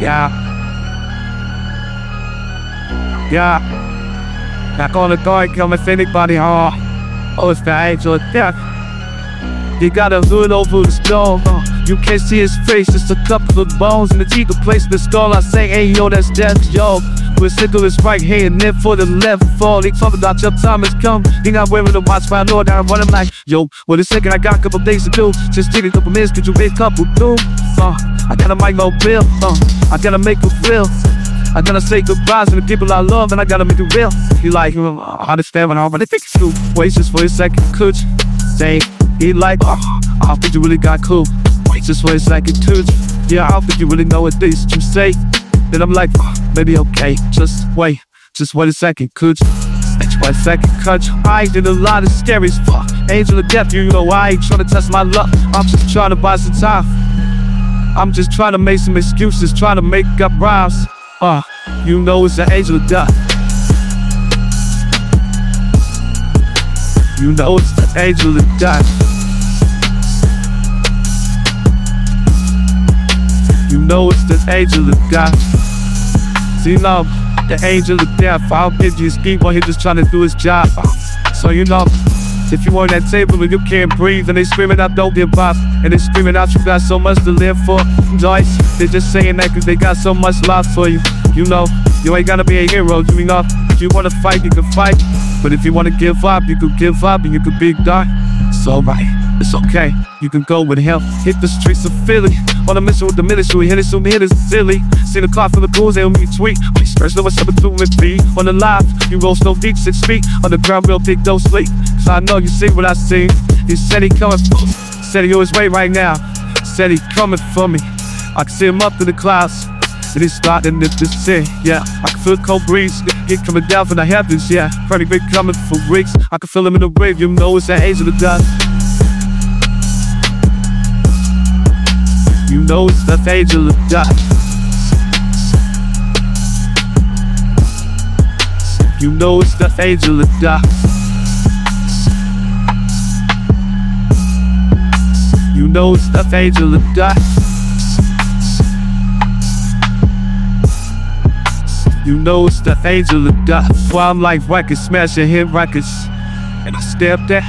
Yeah. Yeah. Back on the dark, come if anybody, oh. Oh, it's the angel of death. He got a hood over the skull. You can't see his face, just a couple of bones in the teeth to place the skull. I say, hey yo, that's death, yo. With his right hand, then for the left fall. He talking about your time has come. He not wearing the watch, my lord. I'm running like, yo, what a second, I got a couple days to do. Just take a couple minutes, could you make a couple do? Uh, I gotta make no bill, uh, I gotta make it real. I gotta say goodbyes to the people I love, and I gotta make it real. He like, uh, I understand what I'm, but I think it's. Wait just for a second, could you say? He like, oh, I think you really got cool. Wait just for a second, could you? Yeah, I think you really know what this you say. Then I'm like, oh, maybe okay, just wait, just wait a second, could you? Just wait a second, could you? I did a lot of scary as fuck. Angel of death, you know I ain't to test my luck. I'm just trying to buy some time. I'm just trying to make some excuses, trying to make up rhymes. Uh, you know it's the angel of death. You know it's the angel of death. You know it's the angel of See now, the angel of death. I'll give you a scheme while he's just trying to do his job. So you know, if you on that table and you can't breathe and they screaming out don't give up. And they screaming out you got so much to live for. Joyce, they're just saying that cause they got so much love for you. You know, you ain't gotta be a hero, you know. If you wanna fight, you can fight. But if you wanna give up, you can give up and you can be dark It's alright, it's okay, you can go with him Hit the streets of Philly on a mission with the military, hit it soon hit it silly. See the car full of ghouls, they on me tweet. We stretch over seven two and three. On the live, you roll so deep, six feet. On the ground, real big, don't sleep. So I know you see what I see. He said he coming for me. Said he on his way right now. Said he coming for me. I can see him up to the clouds. And he's starting to descend, yeah. I can feel the cold breeze, he coming down from the heavens, yeah. Pretty big coming for weeks. I can feel him in the wave, you know it's that angel of death. You the angel of death. You know it's the angel of. You know it's the angel of. You know it's the angel of death. Well, I'm like records, smashing hit records. And I stepped there.